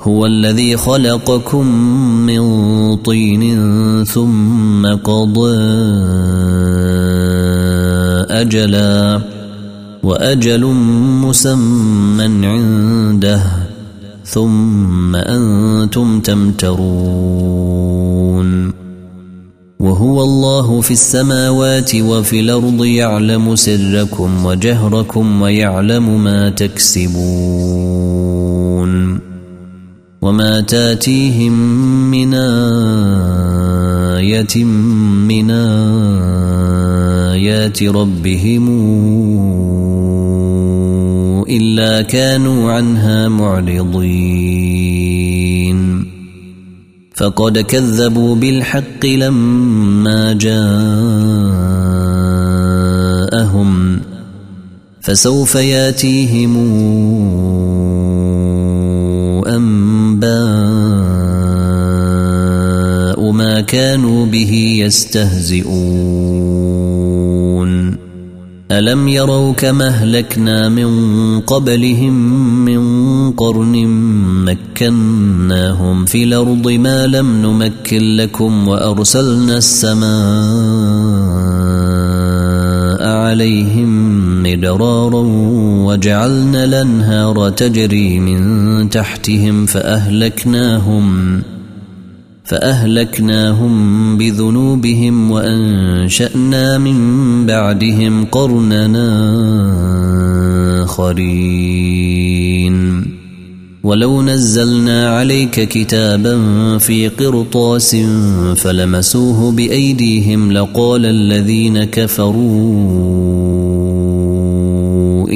هو الذي خلقكم من طين ثم قضى أجلا وأجل مسمى عنده ثم أنتم تمترون. وهو الله في السماوات وفي الأرض يعلم سركم وجهركم ويعلم ما تكسبون. وما تاتيهم من آية من آيات ربهم إلا كانوا عنها معرضين فقد كذبوا بالحق لما جاءهم فسوف ياتيهم ما كانوا به يستهزئون. ألم يروا كما أهلكنا من قبلهم من قرن مكناهم في الأرض ما لم نمكن لكم وأرسلنا السماء عليهم مدرارا وجعلنا الأنهار تجري من تحتهم فأهلكناهم فأهلكناهم بذنوبهم وأنشأنا من بعدهم قرننا آخرين. ولو نزلنا عليك كتابا في قرطاس فلمسوه بأيديهم لقال الذين كفروا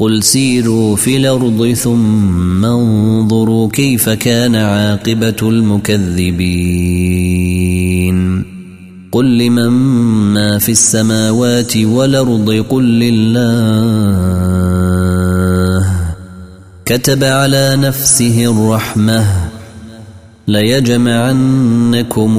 قل سيروا في الأرض ثم انظروا كيف كان عاقبة المكذبين. قل لمن ما في السماوات والأرض قل لله. كتب على نفسه الرحمة. ليجمعنكم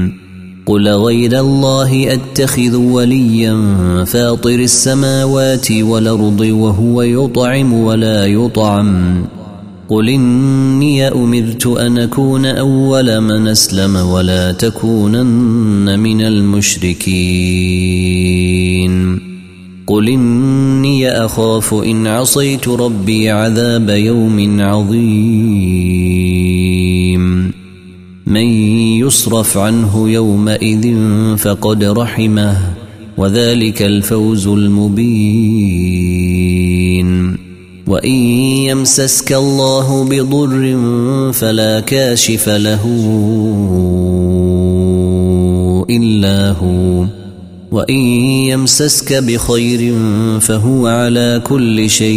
قل غير الله أتخذ وليا فاطر السماوات والأرض وهو يطعم ولا يطعم. قل إني أمرت أن أكون أول من أسلم ولا تكونن من المشركين. قل إني أخاف إن عصيت ربي عذاب يوم عظيم. من يصرف عنه يومئذ فقد رحمه وذلك الفوز المبين. وإن يمسسك الله بضر فلا كاشف له إلا هو. وإن يمسسك بخير فهو على كل شيء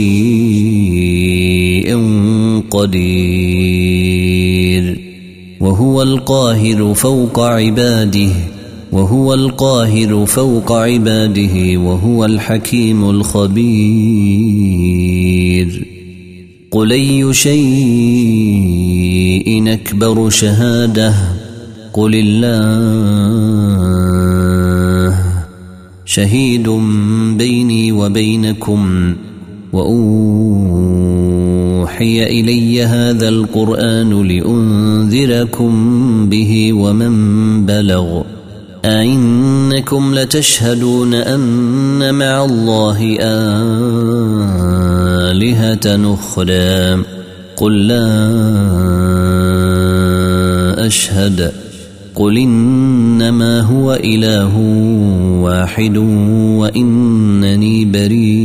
قدير. وهو القاهر فوق عباده وهو القاهر فوق عباده وهو الحكيم الخبير. قل أي شيء أكبر شهادة؟ قل الله. شهيد بيني وبينكم واوحي إلي هذا القرآن لأنذركم به ومن بلغ. أئنكم لتشهدون أن مع الله آلهة أخرى. قل لا أشهد. قل إنما هو إله واحد وإنني بريء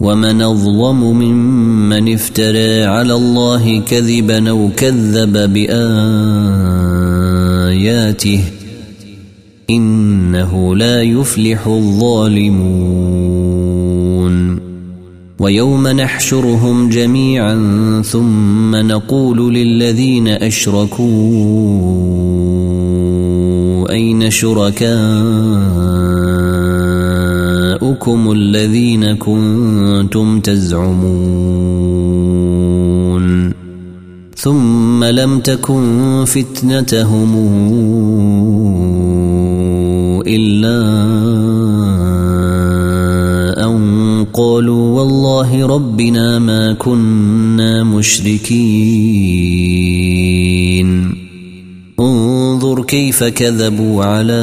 ومن أظلم ممن افترى على الله كذبا أو كذب بآياته إنه لا يفلح الظالمون ويوم نحشرهم جميعا ثم نقول للذين أشركوا أين شركاؤكم الذين كنتم تزعمون ثم لم تكن فتنتهم إلا أن قالوا والله ربنا ما كنا مشركين انظر كيف كذبوا على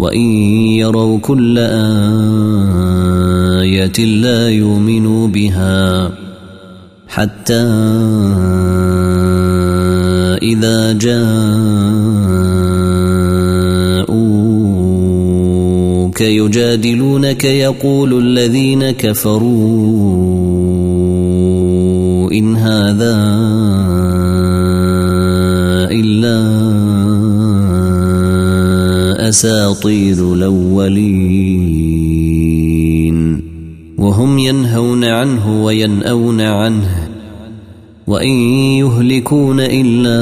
وإن يروا كل آية لا يؤمنوا بها حتى إذا جاءوك يجادلونك يقول الذين كفروا إن هذا أساطير الأولين وهم ينهون عنه وينأون عنه وإن يهلكون إلا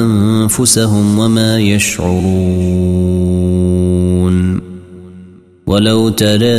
أنفسهم وما يشعرون ولو ترى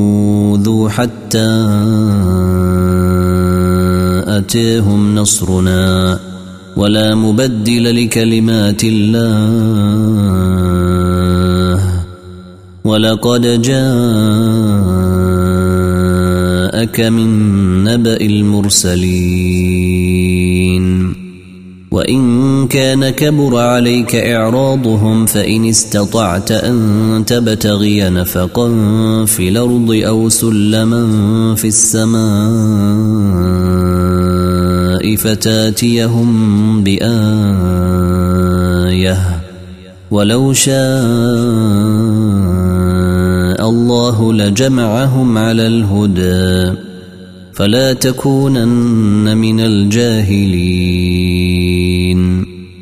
وأوذوا حتى أتيهم نصرنا ولا مبدل لكلمات الله. ولقد جاءك من نبأ المرسلين. وإن كان كبر عليك إعراضهم فإن استطعت أن تبتغي نفقا في الأرض أو سلما في السماء فتاتيهم بآية. ولو شاء الله لجمعهم على الهدى. فلا تكونن من الجاهلين.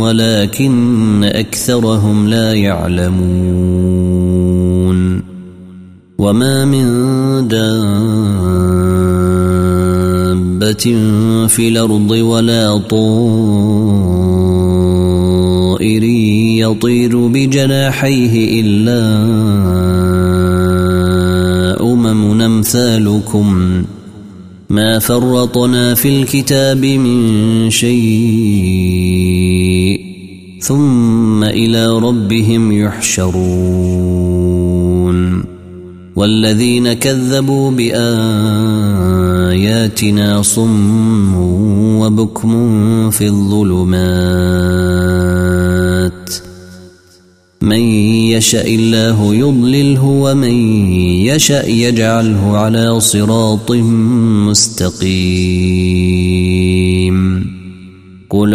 ولكن أكثرهم لا يعلمون وما من دابة في الأرض ولا طائر يطير بجناحيه إلا أمم أمثالكم ما فرطنا في الكتاب من شيء ثم إلى ربهم يحشرون والذين كذبوا بآياتنا صم وبكم في الظلمات من يشاء الله يضلله ومن يشاء يجعله على صراط مستقيم. قل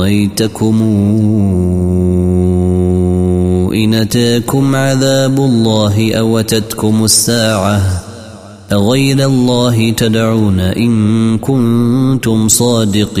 رايتكم إن أتاكم عذاب الله أو أتتكم الساعة أغير الله تدعون إن كنتم صادقين.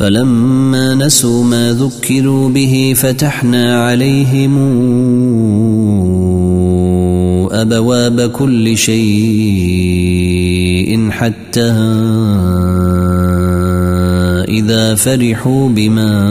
فلما نسوا ما ذكروا به فتحنا عليهم أبواب كل شيء حتى إذا فرحوا بما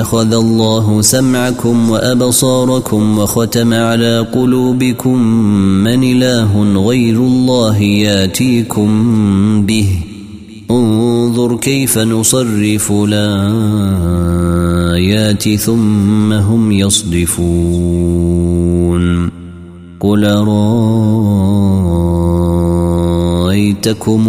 أخذ الله سمعكم وأبصاركم وختم على قلوبكم من إله غير الله ياتيكم به. انظر كيف نصرف الآيات ثم هم يصدفون. قل رأيتكم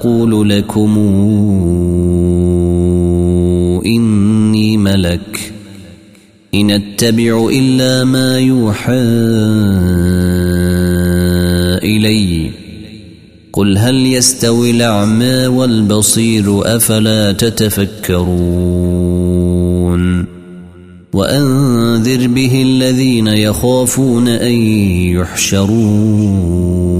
أقول لكم إني ملك. إن أتبع إلا ما يوحى إليّ. قل هل يستوي الأعمى والبصير أفلا تتفكرون؟ وأنذر به الذين يخافون أن يحشروا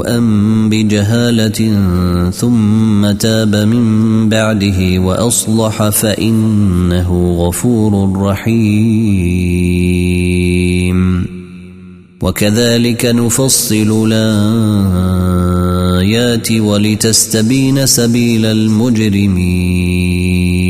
سوءا بجهالة ثم تاب من بعده وأصلح فإنه غفور رحيم. وكذلك نفصل الآيات ولتستبين سبيل المجرمين.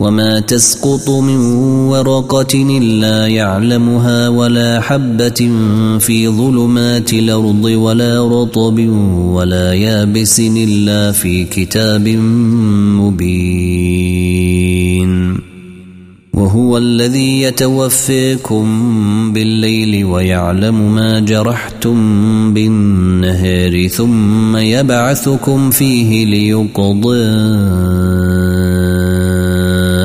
وما تسقط من ورقة إلا يعلمها ولا حبة في ظلمات الأرض ولا رطب ولا يابس إلا في كتاب مبين وهو الذي يتوفيكم بالليل ويعلم ما جرحتم بالنهار ثم يبعثكم فيه ليقضي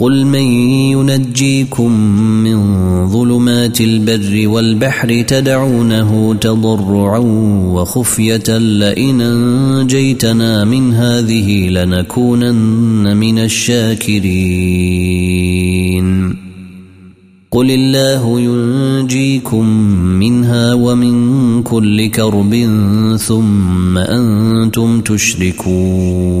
قل من ينجيكم من ظلمات البر والبحر تدعونه تضرعا وخفية لئن أنجيتنا من هذه لنكونن من الشاكرين. قل الله ينجيكم منها ومن كل كرب ثم أنتم تشركون.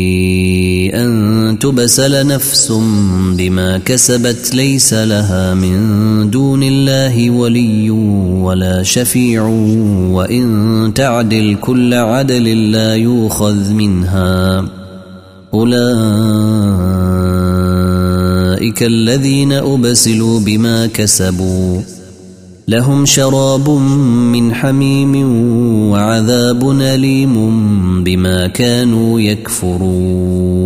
تبسل نفس بما كسبت ليس لها من دون الله ولي ولا شفيع وإن تعدل كل عدل لا يوخذ منها. أولئك الذين أبسلوا بما كسبوا. لهم شراب من حميم وعذاب أليم بما كانوا يكفرون.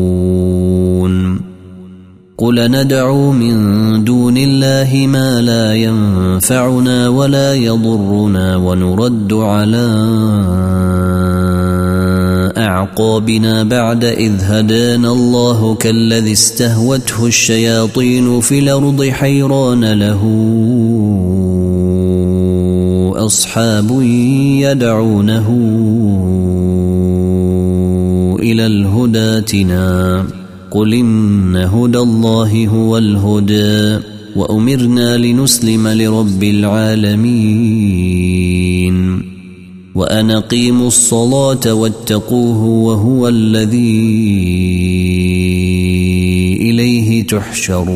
قل ندعو من دون الله ما لا ينفعنا ولا يضرنا ونرد على أعقابنا بعد إذ هدانا الله كالذي استهوته الشياطين في الأرض حيران له. أصحاب يدعونه إلى الهداتنا قل إن هدى الله هو الهدى وأمرنا لنسلم لرب العالمين. وأن أقيموا الصلاة واتقوه وهو الذي إليه تحشرون.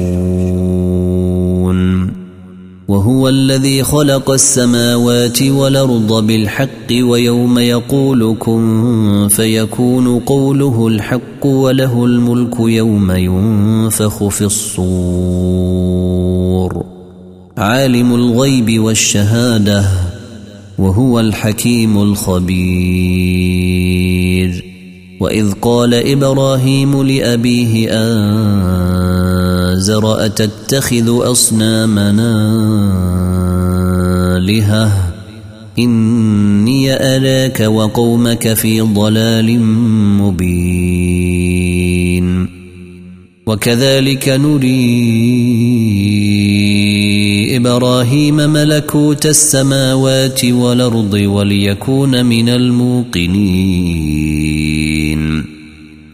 وهو الذي خلق السماوات والأرض بالحق ويوم يقول كن فيكون قوله الحق وله الملك يوم ينفخ في الصور. عالم الغيب والشهادة وهو الحكيم الخبير. وإذ قال إبراهيم لأبيه ازر اتتخذ أصنامنا آلهة. إني أراك وقومك في ضلال مبين. وكذلك نريد إبراهيم ملكوت السماوات والأرض وليكون من الموقنين.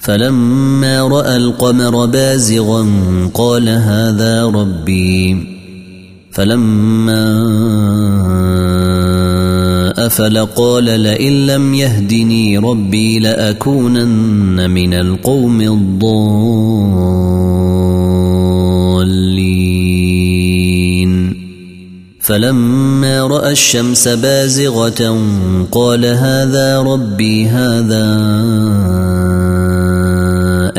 فلما رأى القمر بازغا قال هذا ربي. فلما أفل قال لئن لم يهدني ربي لأكونن من القوم الضالين. فلما رأى الشمس بازغة قال هذا ربي هذا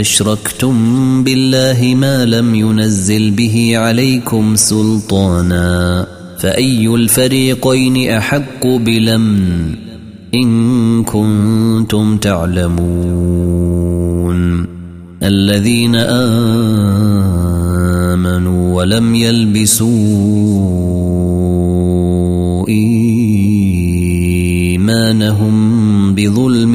أشركتم بالله ما لم ينزل به عليكم سلطانا فأي الفريقين أحق بلمن إن كنتم تعلمون الذين آمنوا ولم يلبسوا إيمانهم بظلم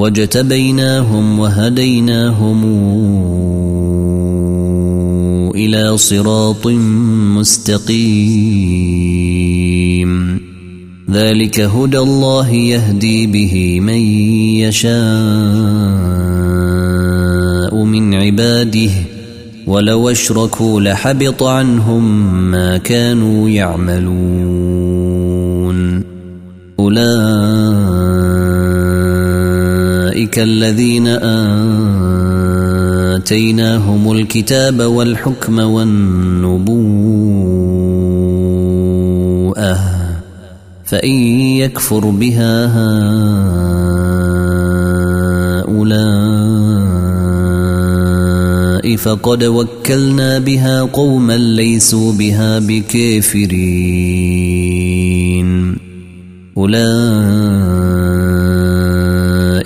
واجتبيناهم وهديناهم إلى صراط مستقيم. ذلك هدى الله يهدي به من يشاء من عباده ولو أشركوا لحبط عنهم ما كانوا يعملون. أولئك الذين آتيناهم الكتاب والحكم والنبوءة فإن يكفر بها هؤلاء فقد وكلنا بها قوما ليسوا بها بكافرين.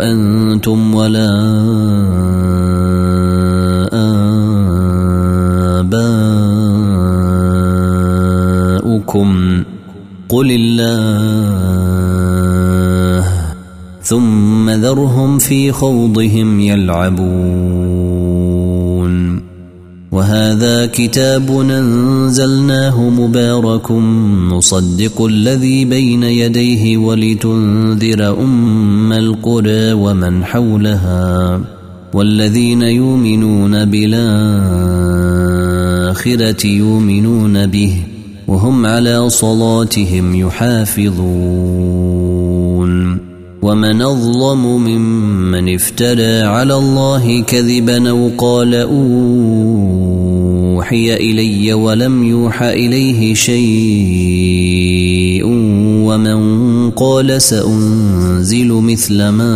أنتم ولا آباؤكم. قل الله ثم ذرهم في خوضهم يلعبون. وهذا كتاب أنزلناه مبارك مصدق الذي بين يديه ولتنذر أم القرى ومن حولها والذين يؤمنون بالآخرة يؤمنون به وهم على صلاتهم يحافظون ومن أظلم ممن افترى على الله كذبا أو قال اوحي إلي ولم يوح إليه شيء ومن قال سأنزل مثل ما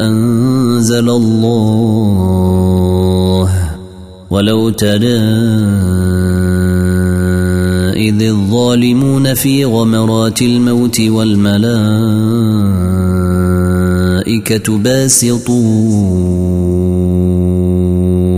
أنزل الله ولو ترى إذ الظالمون في غمرات الموت والملائكة باسطوا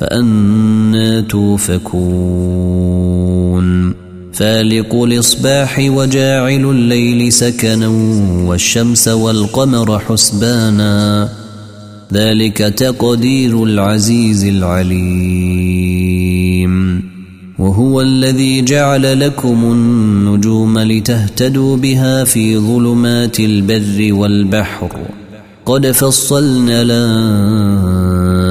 فأنا توفكون. فالق الإصباح وجاعل الليل سكنا والشمس والقمر حسبانا. ذلك تقدير العزيز العليم. وهو الذي جعل لكم النجوم لتهتدوا بها في ظلمات البر والبحر. قد فصلنا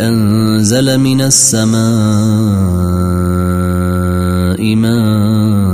أنزل من السماء ماء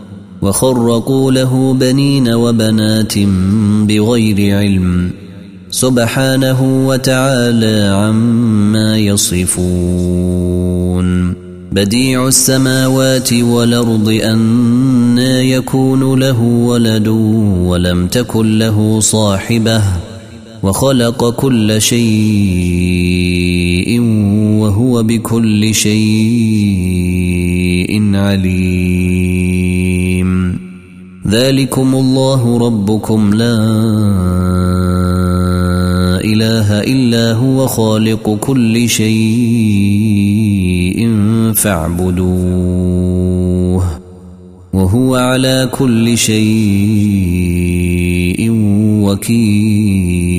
وخرقوا له بنين وبنات بغير علم سبحانه وتعالى عما يصفون بديع السماوات والأرض أنا يكون له ولد ولم تكن له صاحبة وخلق كل شيء وهو بكل شيء عليم ذلكم الله ربكم لا إله إلا هو خالق كل شيء فاعبدوه وهو على كل شيء وكيل.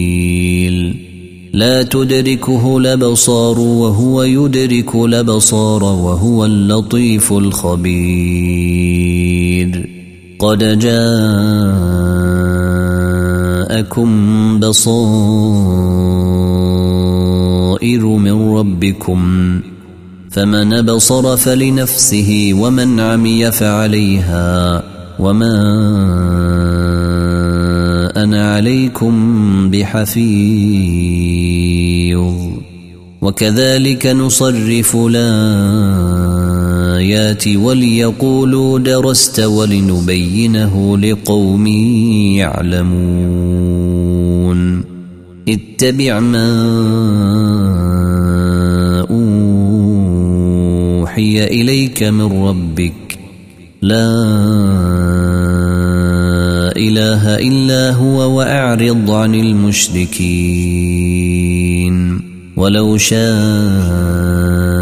لا تدركه الأبصار وهو يدرك الأبصار وهو اللطيف الخبير. قد جاءكم بصائر من ربكم فمن بصر فلنفسه ومن عمي فعليها وما أنا عليكم بحفيظ وكذلك نصرف الآيات وليقولوا درست ولنبينه لقوم يعلمون. اتبع ما أوحي إليك من ربك. لا إله إلا هو وأعرض عن المشركين. ولو شاء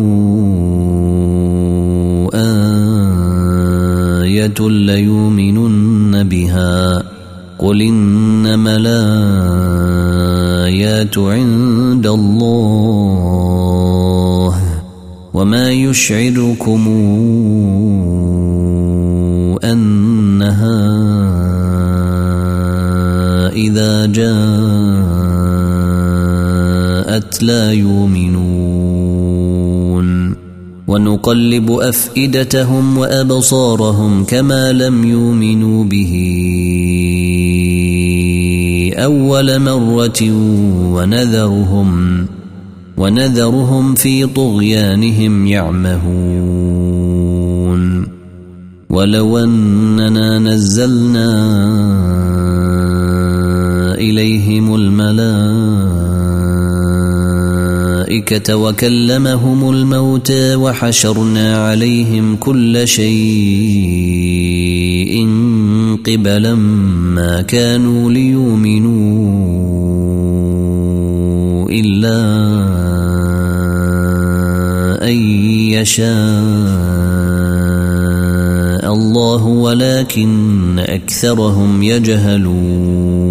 إيه ليؤمنن بها. قل إنما الآيات عند الله وما يشعركم أنها إذا جاءت لا يؤمنون. ونقلب أفئدتهم وأبصارهم كما لم يؤمنوا به أول مرة ونذرهم ونذرهم في طغيانهم يعمهون. ولو أننا نزلنا الملائكة وكلمهم الموتى وحشرنا عليهم كل شيء قبلا ما كانوا ليؤمنوا إلا أن يشاء الله ولكن أكثرهم يجهلون.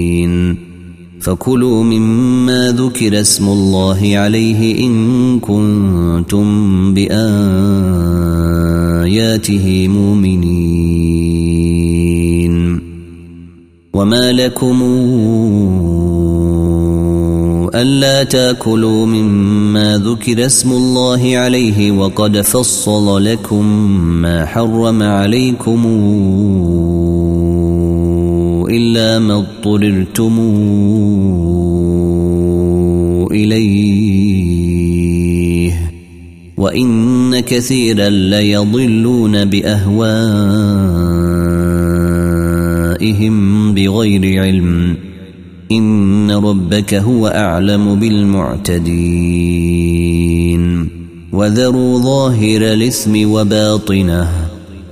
فكلوا مما ذكر اسم الله عليه إن كنتم بآياته مؤمنين. وما لكم ألا تأكلوا مما ذكر اسم الله عليه وقد فصل لكم ما حرم عليكم إلا ما اضطررتم إليه. وإن كثيرا ليضلون بأهوائهم بغير علم. إن ربك هو أعلم بالمعتدين. وذروا ظاهر الإثم وباطنه.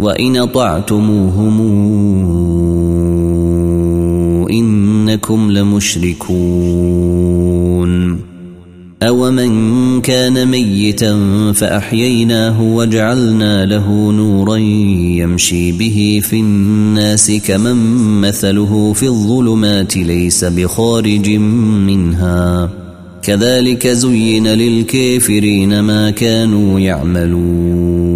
وإن طعتموهم إنكم لمشركون. أومن كان ميتا فأحييناه وجعلنا له نورا يمشي به في الناس كمن مثله في الظلمات ليس بخارج منها. كذلك زين للكافرين ما كانوا يعملون.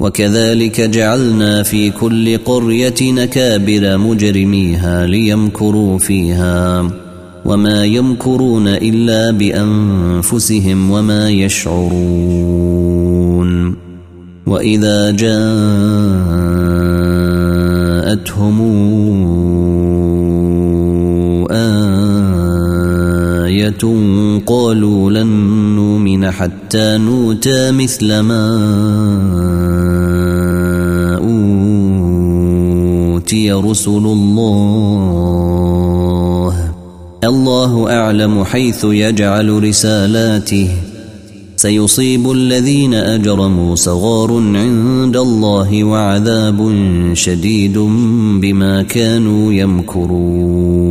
وكذلك جعلنا في كل قرية نكابر مجرميها ليمكروا فيها وما يمكرون إلا بأنفسهم وما يشعرون وإذا جاءتهم قالوا لن نؤمن حتى نوتى مثل ما أوتي رسل الله. الله أعلم حيث يجعل رسالاته. سيصيب الذين أجرموا صغار عند الله وعذاب شديد بما كانوا يمكرون.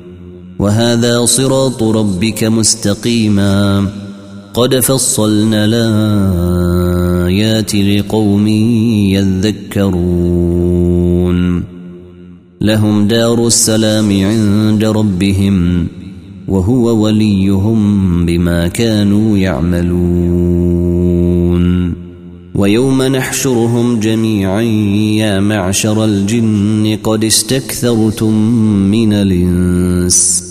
وهذا صراط ربك مستقيما. قد فصلنا الآيات لقوم يذكرون. لهم دار السلام عند ربهم وهو وليهم بما كانوا يعملون. ويوم نحشرهم جميعا يا معشر الجن قد استكثرتم من الإنس.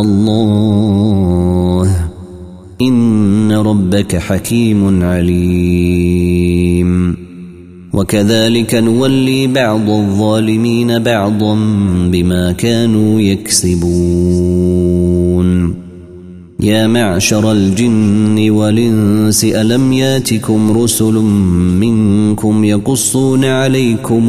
الله. إن ربك حكيم عليم. وكذلك نولي بعض الظالمين بعضا بما كانوا يكسبون. يا معشر الجن والإنس ألم ياتكم رسل منكم يقصون عليكم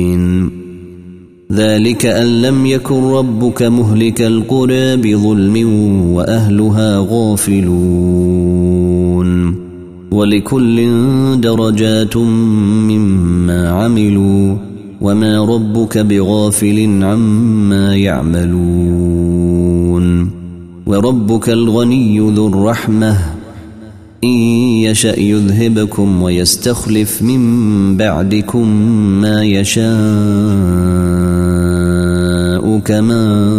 ذلك أن لم يكن ربك مهلك القرى بظلم وأهلها غافلون. ولكل درجات مما عملوا وما ربك بغافل عما يعملون. وربك الغني ذو الرحمة إن يشأ يذهبكم ويستخلف من بعدكم ما يشاء. كما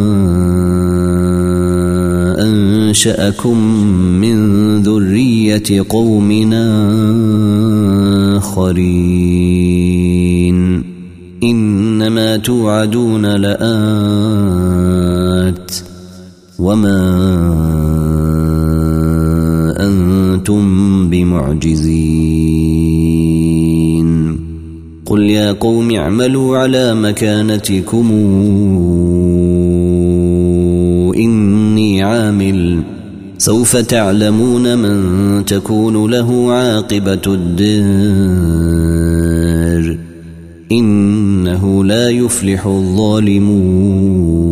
أنشأكم من ذرية قومنا آخرين. إنما توعدون لآت. وما أنتم بمعجزين. قل يا قوم اعملوا على مكانتكم. إني عامل. سوف تعلمون من تكون له عاقبة الدار. إنه لا يفلح الظالمون.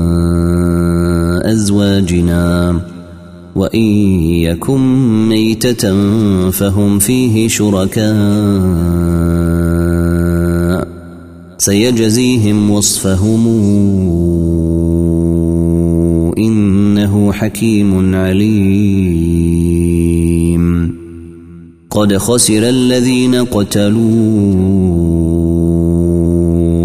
أزواجنا وإن يكن ميتة فهم فيه شركاء سيجزيهم وصفهم إنه حكيم عليم قد خسر الذين قتلوا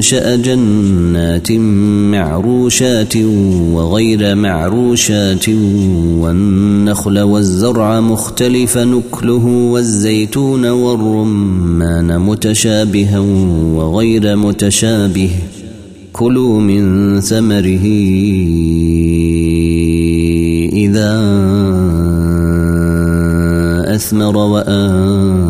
أنشأ جنات معروشات وغير معروشات والنخل والزرع مختلف نكله والزيتون والرمان متشابها وغير متشابه. كلوا من ثمره إذا أثمر وآن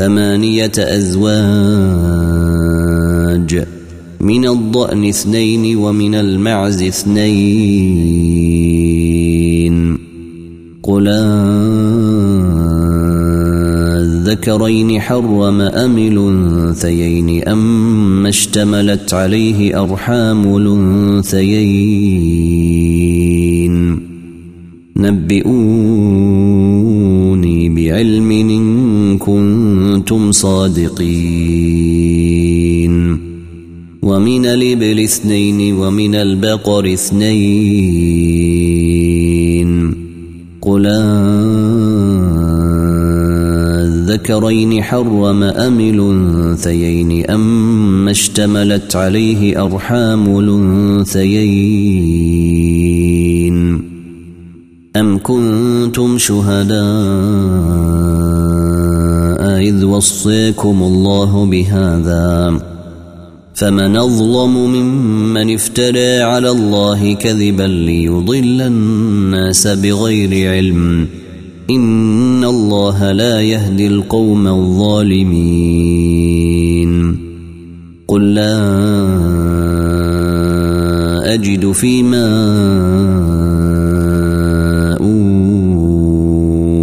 ثمانية أزواج من الضأن اثنين ومن المعز اثنين. قل الذكرين حرم أم الأنثيين؟ أم اشتملت عليه أرحام الأنثيين. نبئوني بعلم إن كنتم صادقين ومن الإبل اثنين ومن البقر اثنين قل الذكرين حرم أم الأنثيين أم اشتملت عليه أرحام الأنثيين أم كنتم شهداء إذ وصيكم الله بهذا فمن أظلم ممن افترى على الله كذبا ليضل الناس بغير علم إن الله لا يهدي القوم الظالمين قل لا أجد فيما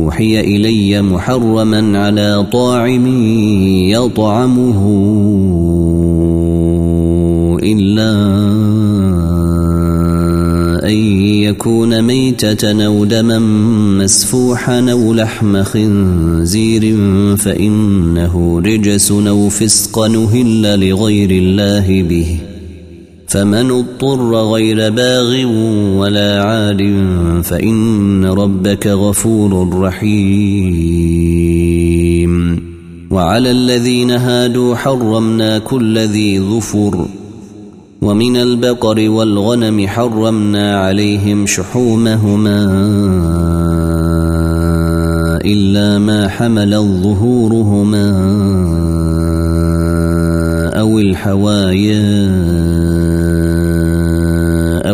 أوحي محرما على طاعم يطعمه إلا أن يكون ميتة أو دما مسفوحا أو لحم خنزير فإنه رجس أو فسق نهل لغير الله به. فمن اضطر غير باغ ولا عاد فإن ربك غفور رحيم. وعلى الذين هادوا حرمنا كل ذي ظفر ومن البقر والغنم حرمنا عليهم شحومهما إلا ما حمل ظهورهما أو الحوايا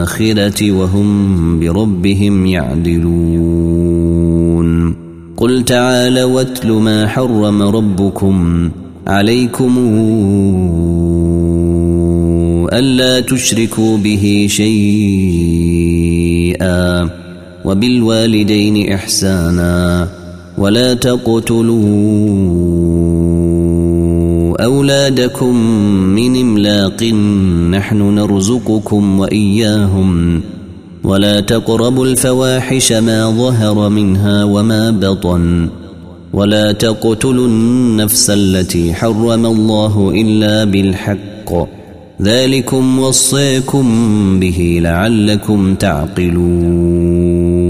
بالاخره وهم بربهم يعدلون. قل تعالى واتل ما حرم ربكم عليكم ألا تشركوا به شيئا وبالوالدين إحسانا ولا تقتلوا أولادكم من إملاق نحن نرزقكم وإياهم. ولا تقربوا الفواحش ما ظهر منها وما بطن. ولا تقتلوا النفس التي حرم الله إلا بالحق. ذلكم وصيكم به لعلكم تعقلون.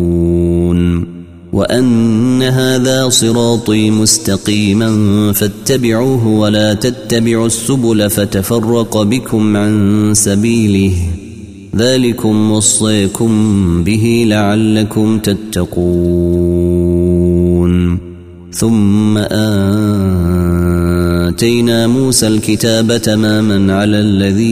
وأن هذا صراطي مستقيما فاتبعوه ولا تتبعوا السبل فتفرق بكم عن سبيله. ذلكم وصيكم به لعلكم تتقون. ثم آتينا موسى الكتاب تماما على الذي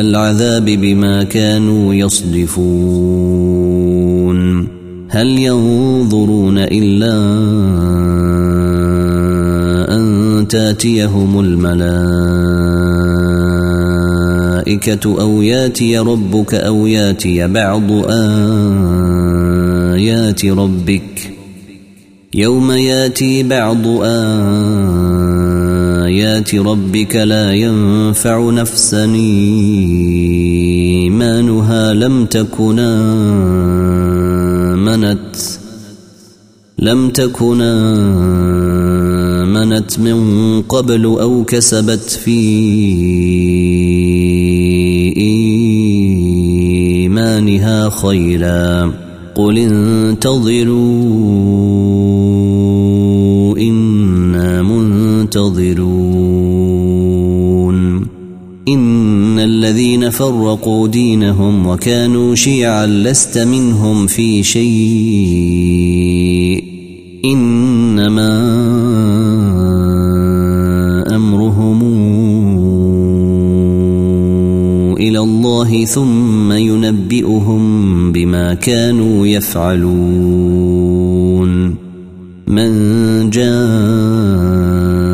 العذاب بما كانوا يصدفون. هل ينظرون إلا أن تأتيهم الملائكة أو يأتي ربك أو يأتي بعض آيات ربك. يوم يأتي بعض آيات ربك لا ينفع نفسا إيمانها لم تكن آمنت لم تكن آمنت من قبل أو كسبت في إيمانها خيرا قل انتظروا إنا منتظرون إن الذين فرقوا دينهم وكانوا شيعا لست منهم في شيء. إنما أمرهم إلى الله ثم ينبئهم بما كانوا يفعلون. من جاء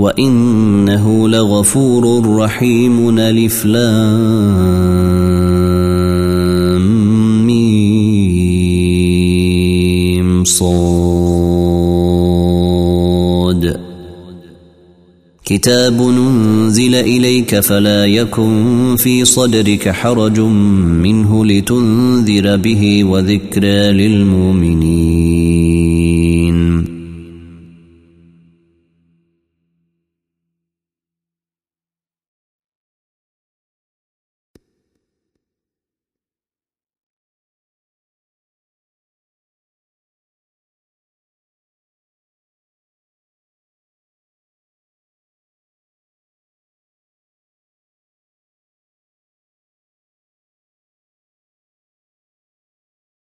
وإنه لغفور رحيم ألف لام ميم صاد كتاب أنزل إليك فلا يكن في صدرك حرج منه لتنذر به وذكرى للمؤمنين